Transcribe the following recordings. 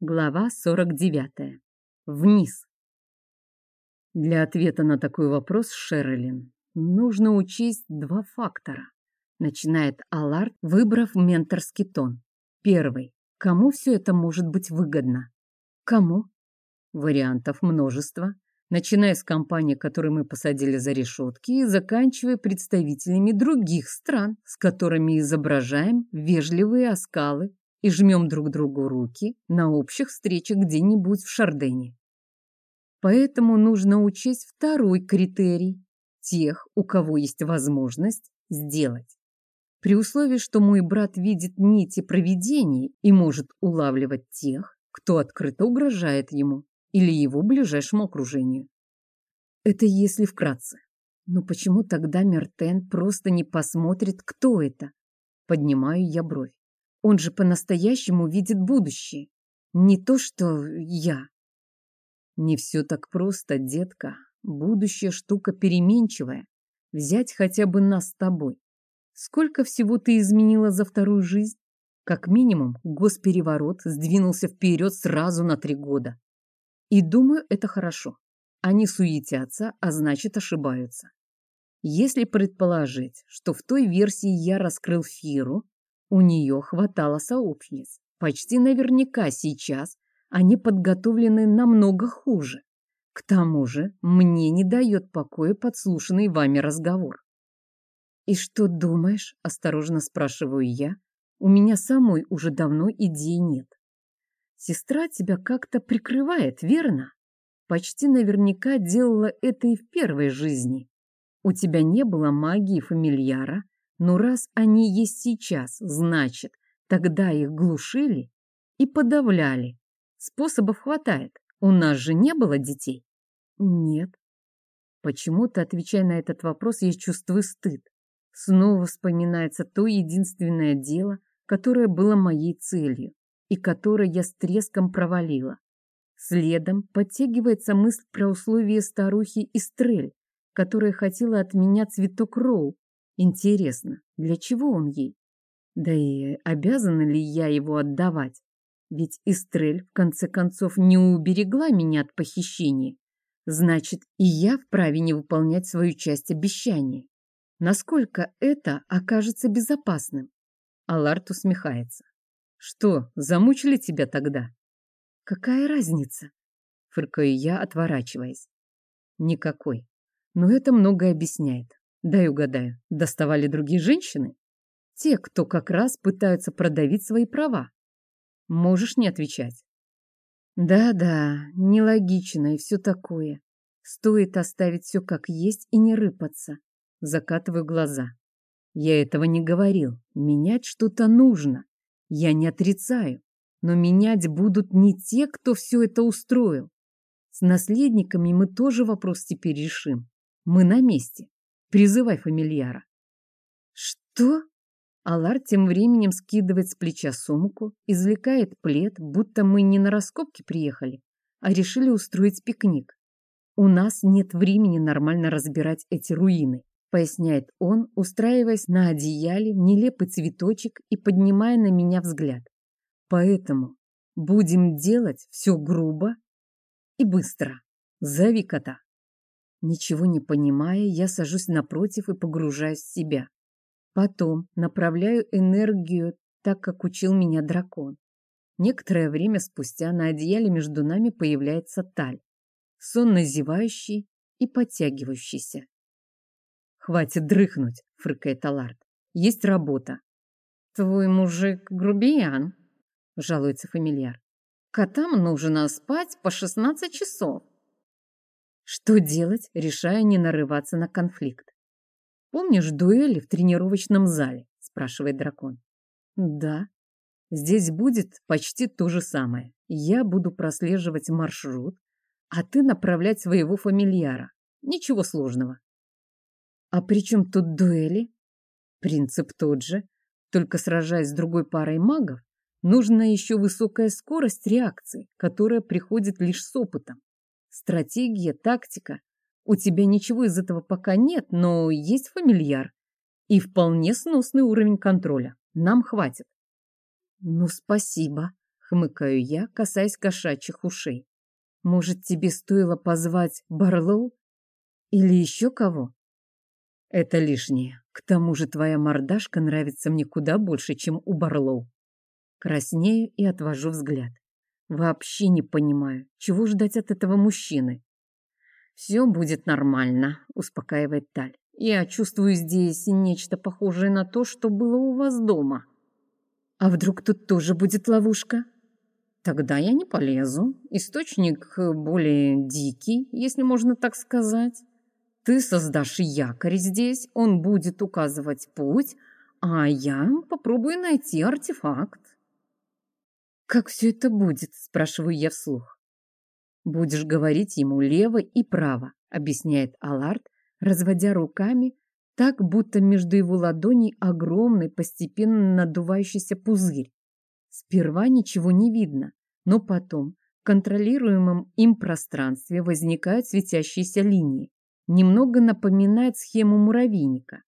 Глава 49. Вниз. Для ответа на такой вопрос, Шерлин, нужно учесть два фактора. Начинает Аларт, выбрав менторский тон. Первый. Кому все это может быть выгодно? Кому? Вариантов множество, начиная с компании, которую мы посадили за решетки, и заканчивая представителями других стран, с которыми изображаем вежливые оскалы и жмем друг другу руки на общих встречах где-нибудь в Шардене. Поэтому нужно учесть второй критерий – тех, у кого есть возможность сделать. При условии, что мой брат видит нити провидений и может улавливать тех, кто открыто угрожает ему или его ближайшему окружению. Это если вкратце. Но почему тогда Мертен просто не посмотрит, кто это? Поднимаю я бровь. Он же по-настоящему видит будущее. Не то, что я. Не все так просто, детка. Будущее штука переменчивая. Взять хотя бы нас с тобой. Сколько всего ты изменила за вторую жизнь? Как минимум, госпереворот сдвинулся вперед сразу на три года. И думаю, это хорошо. Они суетятся, а значит ошибаются. Если предположить, что в той версии я раскрыл Фиру, у нее хватало сообщниц. Почти наверняка сейчас они подготовлены намного хуже. К тому же мне не дает покоя подслушанный вами разговор. «И что думаешь?» – осторожно спрашиваю я. У меня самой уже давно идей нет. Сестра тебя как-то прикрывает, верно? Почти наверняка делала это и в первой жизни. У тебя не было магии фамильяра, но раз они есть сейчас, значит, тогда их глушили и подавляли. Способов хватает. У нас же не было детей? Нет. Почему-то, отвечая на этот вопрос, я чувствую стыд. Снова вспоминается то единственное дело, которое было моей целью и которое я с треском провалила. Следом подтягивается мысль про условия старухи Истрель, которая хотела от меня цветок Роу, Интересно, для чего он ей? Да и обязана ли я его отдавать? Ведь Истрель, в конце концов, не уберегла меня от похищения. Значит, и я вправе не выполнять свою часть обещания. Насколько это окажется безопасным? Аларт усмехается. Что, замучили тебя тогда? Какая разница? Фыркаю я, отворачиваясь. Никакой. Но это многое объясняет. Дай угадаю, доставали другие женщины? Те, кто как раз пытаются продавить свои права. Можешь не отвечать. Да-да, нелогично и все такое. Стоит оставить все как есть и не рыпаться. Закатываю глаза. Я этого не говорил. Менять что-то нужно. Я не отрицаю. Но менять будут не те, кто все это устроил. С наследниками мы тоже вопрос теперь решим. Мы на месте. Призывай фамильяра. Что? Алар тем временем скидывает с плеча сумку, извлекает плед, будто мы не на раскопки приехали, а решили устроить пикник. У нас нет времени нормально разбирать эти руины, поясняет он, устраиваясь на одеяле, нелепый цветочек и поднимая на меня взгляд. Поэтому будем делать все грубо и быстро. Зови кота. Ничего не понимая, я сажусь напротив и погружаюсь в себя. Потом направляю энергию так, как учил меня дракон. Некоторое время спустя на одеяле между нами появляется таль, сонно зевающий и подтягивающийся. «Хватит дрыхнуть», — фыркает Аларт. «Есть работа». «Твой мужик грубиян», — жалуется фамильяр. «Котам нужно спать по шестнадцать часов». Что делать, решая не нарываться на конфликт? «Помнишь дуэли в тренировочном зале?» – спрашивает дракон. «Да. Здесь будет почти то же самое. Я буду прослеживать маршрут, а ты направлять своего фамильяра. Ничего сложного». «А при чем тут дуэли?» «Принцип тот же. Только сражаясь с другой парой магов, нужна еще высокая скорость реакции, которая приходит лишь с опытом. Стратегия, тактика. У тебя ничего из этого пока нет, но есть фамильяр. И вполне сносный уровень контроля. Нам хватит. Ну, спасибо. Хмыкаю я, касаясь кошачьих ушей. Может, тебе стоило позвать Барлоу? Или еще кого? Это лишнее. К тому же твоя мордашка нравится мне куда больше, чем у Барлоу. Краснею и отвожу взгляд. Вообще не понимаю, чего ждать от этого мужчины. «Все будет нормально», — успокаивает Таль. «Я чувствую здесь нечто похожее на то, что было у вас дома». «А вдруг тут тоже будет ловушка?» «Тогда я не полезу. Источник более дикий, если можно так сказать. Ты создашь якорь здесь, он будет указывать путь, а я попробую найти артефакт». «Как все это будет?» – спрашиваю я вслух. «Будешь говорить ему лево и право», – объясняет Аларт, разводя руками, так, будто между его ладоней огромный, постепенно надувающийся пузырь. Сперва ничего не видно, но потом в контролируемом им пространстве возникают светящиеся линии. Немного напоминает схему муравейника.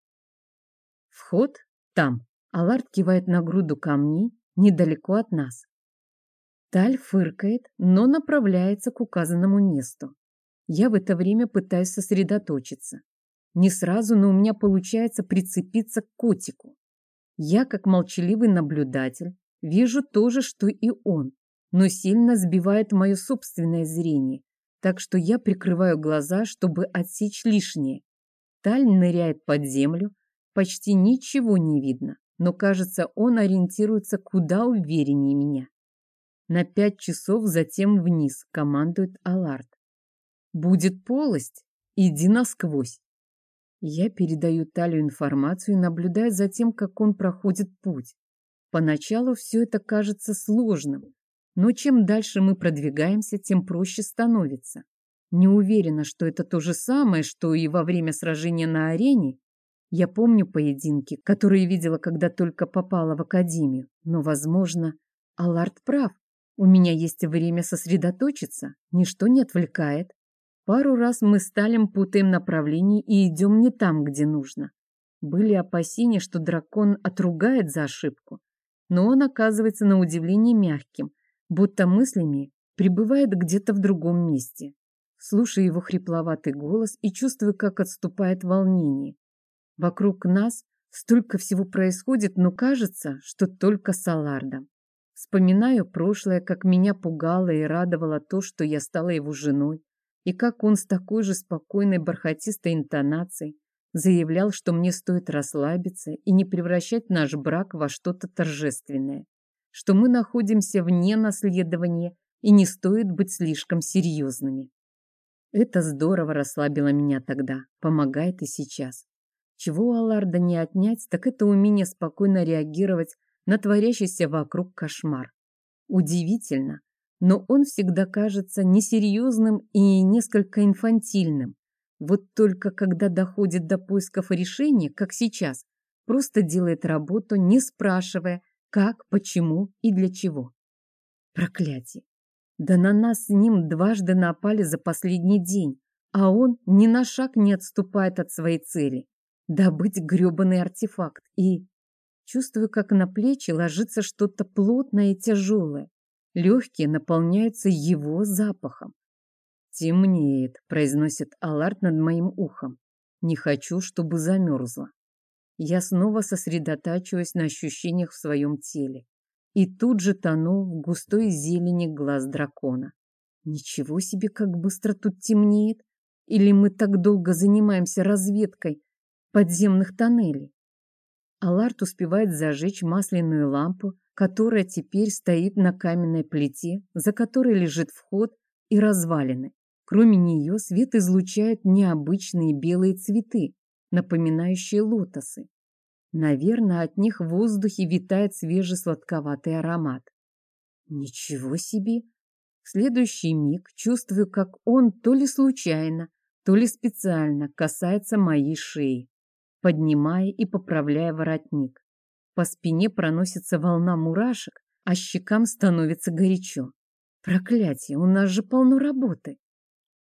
Вход там. Аларт кивает на груду камней недалеко от нас. Таль фыркает, но направляется к указанному месту. Я в это время пытаюсь сосредоточиться. Не сразу, но у меня получается прицепиться к котику. Я, как молчаливый наблюдатель, вижу то же, что и он, но сильно сбивает мое собственное зрение, так что я прикрываю глаза, чтобы отсечь лишнее. Таль ныряет под землю, почти ничего не видно, но кажется, он ориентируется куда увереннее меня. На пять часов затем вниз, командует Аларт. Будет полость, иди насквозь. Я передаю Талию информацию и наблюдаю за тем, как он проходит путь. Поначалу все это кажется сложным, но чем дальше мы продвигаемся, тем проще становится. Не уверена, что это то же самое, что и во время сражения на арене. Я помню поединки, которые видела, когда только попала в академию, но, возможно, Аларт прав. У меня есть время сосредоточиться, ничто не отвлекает. Пару раз мы с Талем путаем направление и идем не там, где нужно. Были опасения, что дракон отругает за ошибку, но он оказывается на удивление мягким, будто мыслями пребывает где-то в другом месте. Слушаю его хрипловатый голос и чувствую, как отступает волнение. Вокруг нас столько всего происходит, но кажется, что только с Алардом. Вспоминаю прошлое, как меня пугало и радовало то, что я стала его женой, и как он с такой же спокойной бархатистой интонацией заявлял, что мне стоит расслабиться и не превращать наш брак во что-то торжественное, что мы находимся вне наследования и не стоит быть слишком серьезными. Это здорово расслабило меня тогда, помогает и сейчас. Чего у Алларда не отнять, так это умение спокойно реагировать на творящийся вокруг кошмар. Удивительно, но он всегда кажется несерьезным и несколько инфантильным. Вот только когда доходит до поисков решения, как сейчас, просто делает работу, не спрашивая, как, почему и для чего. Проклятие! Да на нас с ним дважды напали за последний день, а он ни на шаг не отступает от своей цели – добыть грёбаный артефакт и Чувствую, как на плечи ложится что-то плотное и тяжелое. Легкие наполняются его запахом. «Темнеет», — произносит Аларт над моим ухом. «Не хочу, чтобы замерзла». Я снова сосредотачиваюсь на ощущениях в своем теле и тут же тону в густой зелени глаз дракона. Ничего себе, как быстро тут темнеет! Или мы так долго занимаемся разведкой подземных тоннелей? Аларт успевает зажечь масляную лампу, которая теперь стоит на каменной плите, за которой лежит вход и развалины. Кроме нее свет излучают необычные белые цветы, напоминающие лотосы. Наверное, от них в воздухе витает свежий сладковатый аромат. Ничего себе! В следующий миг чувствую, как он то ли случайно, то ли специально касается моей шеи поднимая и поправляя воротник. По спине проносится волна мурашек, а щекам становится горячо. Проклятие, у нас же полно работы.